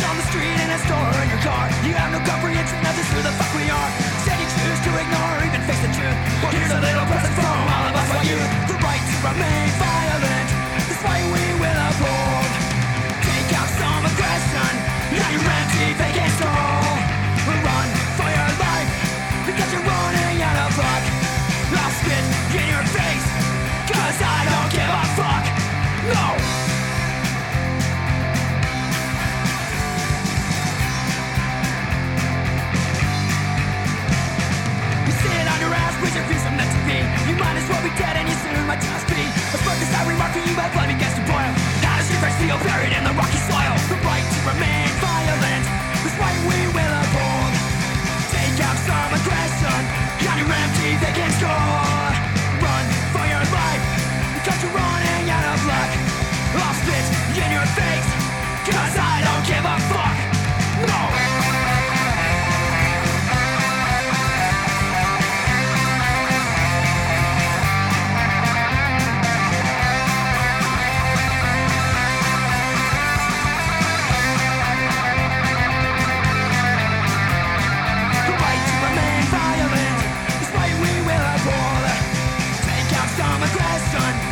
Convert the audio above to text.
on the street in a store is your I'm meant to be You might as well be dead and you soon my just be. I spoke this I remark to you my blood begins to boil. Now as you fresh steel buried in the rocky soil. The right to remain violent This why we will uphold. Take out some aggression. Got your empty they can score Run for your life. Because you're running out of luck. I'll spit in your face. Cause I don't give a fuck. done